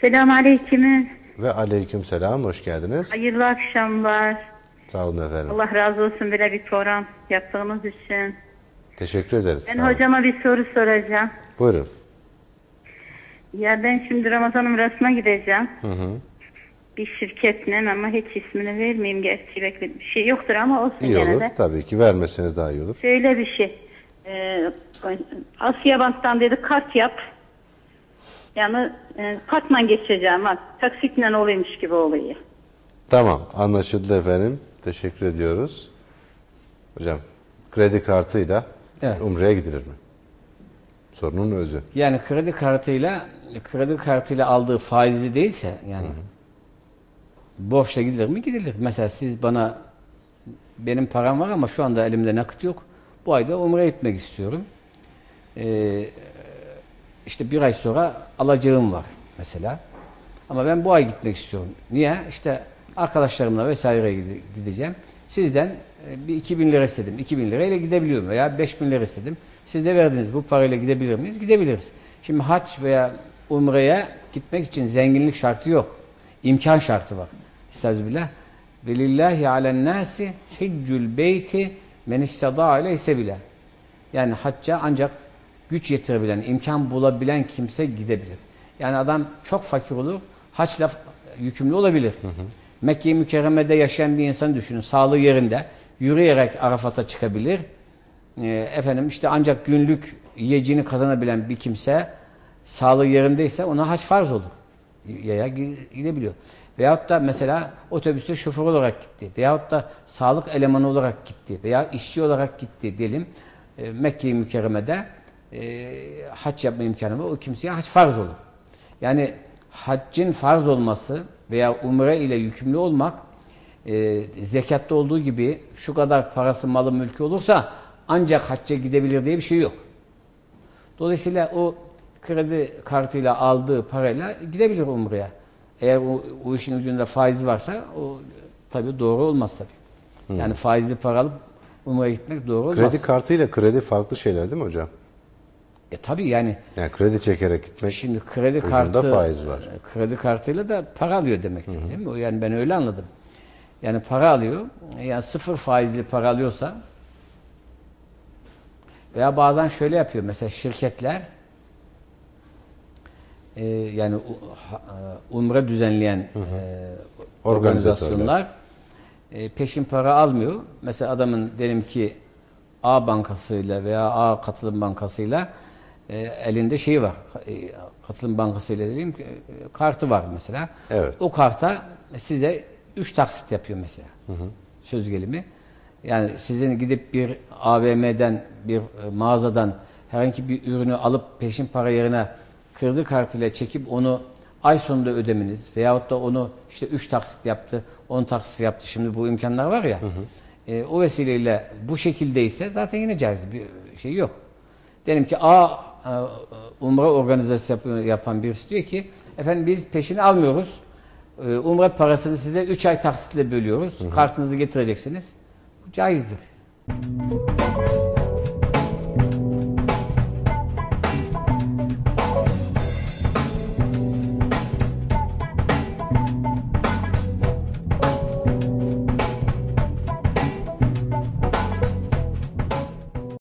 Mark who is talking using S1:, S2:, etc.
S1: Selamünaleyküm.
S2: Ve aleyküm selam, hoş geldiniz.
S1: Hayırlı akşamlar.
S2: Sağ olun efendim.
S1: Allah razı olsun böyle bir program yaptığınız için.
S2: Teşekkür ederiz.
S1: Ben hocama bir soru soracağım.
S2: Buyurun.
S1: Ya ben şimdi Ramazan umrasına gideceğim. Bir şirketle ama hiç ismini vermeyeyim gerçi belki bir şey yoktur ama olsun
S2: İyi
S1: gene
S2: olur.
S1: de.
S2: Tabii ki vermeseniz daha iyi olur.
S1: Şöyle bir şey. Ee, Asya Bank'tan dedi kart yap. Yani e, kartla geçeceğim. Bak, taksitle oluyormuş gibi oluyor.
S2: Tamam, anlaşıldı efendim. Teşekkür ediyoruz. Hocam, kredi kartıyla
S3: Evet.
S2: Umre'ye gidilir mi? Sorunun özü.
S3: Yani kredi kartıyla kredi kartıyla aldığı faizli değilse yani borçla gidilir mi? Gidilir. Mesela siz bana benim param var ama şu anda elimde nakit yok. Bu ayda umre gitmek istiyorum. Ee, işte bir ay sonra alacağım var mesela. Ama ben bu ay gitmek istiyorum. Niye? İşte arkadaşlarımla vesaire gide- gideceğim. Sizden e, bir 2000 lira istedim. 2000 lirayla gidebiliyorum veya 5000 lira istedim. Siz de verdiniz. Bu parayla gidebilir miyiz? Gidebiliriz. Şimdi hac veya umreye gitmek için zenginlik şartı yok. İmkan şartı var. Estağfirullah. Velillahi alen nasi hiccul beyti men istada ile sebila. Yani hacca ancak güç yetirebilen, imkan bulabilen kimse gidebilir. Yani adam çok fakir olur, haçla yükümlü olabilir. Mekke-i Mükerreme'de yaşayan bir insan düşünün, sağlığı yerinde, yürüyerek Arafat'a çıkabilir. Ee, efendim işte ancak günlük yiyeceğini kazanabilen bir kimse sağlığı yerindeyse ona haç farz olur. Yaya gidebiliyor. Veyahut da mesela otobüste şoför olarak gitti. Veyahut da sağlık elemanı olarak gitti. Veya işçi olarak gitti diyelim. E, Mekke-i Mükerreme'de e, hac yapma imkanı var. O kimseye hac farz olur. Yani haccın farz olması veya umre ile yükümlü olmak e, zekatta olduğu gibi şu kadar parası malı mülkü olursa ancak hacca gidebilir diye bir şey yok. Dolayısıyla o kredi kartıyla aldığı parayla gidebilir umreye. Eğer o, o işin ucunda faiz varsa o tabii doğru olmaz tabii. Yani faizli para alıp umreye gitmek doğru olmaz.
S2: Kredi kartıyla kredi farklı şeyler değil mi hocam?
S3: E tabii yani
S2: Yani kredi çekerek gitmek.
S3: şimdi kredi kartı
S2: faiz var.
S3: e, kredi kartıyla da para alıyor demektir değil mi? O Yani ben öyle anladım. Yani para alıyor. Yani sıfır faizli para alıyorsa veya bazen şöyle yapıyor. Mesela şirketler e, yani e, umre düzenleyen e, organizasyonlar e, peşin para almıyor. Mesela adamın diyelim ki A bankasıyla veya A katılım bankasıyla e, elinde şeyi var. E, katılım bankasıyla dediğim ki, e, kartı var mesela.
S2: Evet.
S3: O karta size 3 taksit yapıyor mesela. Söz gelimi. Yani sizin gidip bir AVM'den, bir e, mağazadan herhangi bir ürünü alıp peşin para yerine kredi kartıyla çekip onu ay sonunda ödemeniz veyahut da onu işte 3 taksit yaptı, 10 taksit yaptı. Şimdi bu imkanlar var ya. e, o vesileyle bu şekildeyse zaten yine caiz bir şey yok. Diyelim ki A umre organizasyonu yap- yapan birisi diyor ki efendim biz peşini almıyoruz. E, Umre parasını size 3 ay taksitle bölüyoruz. Kartınızı getireceksiniz. Bu caizdir.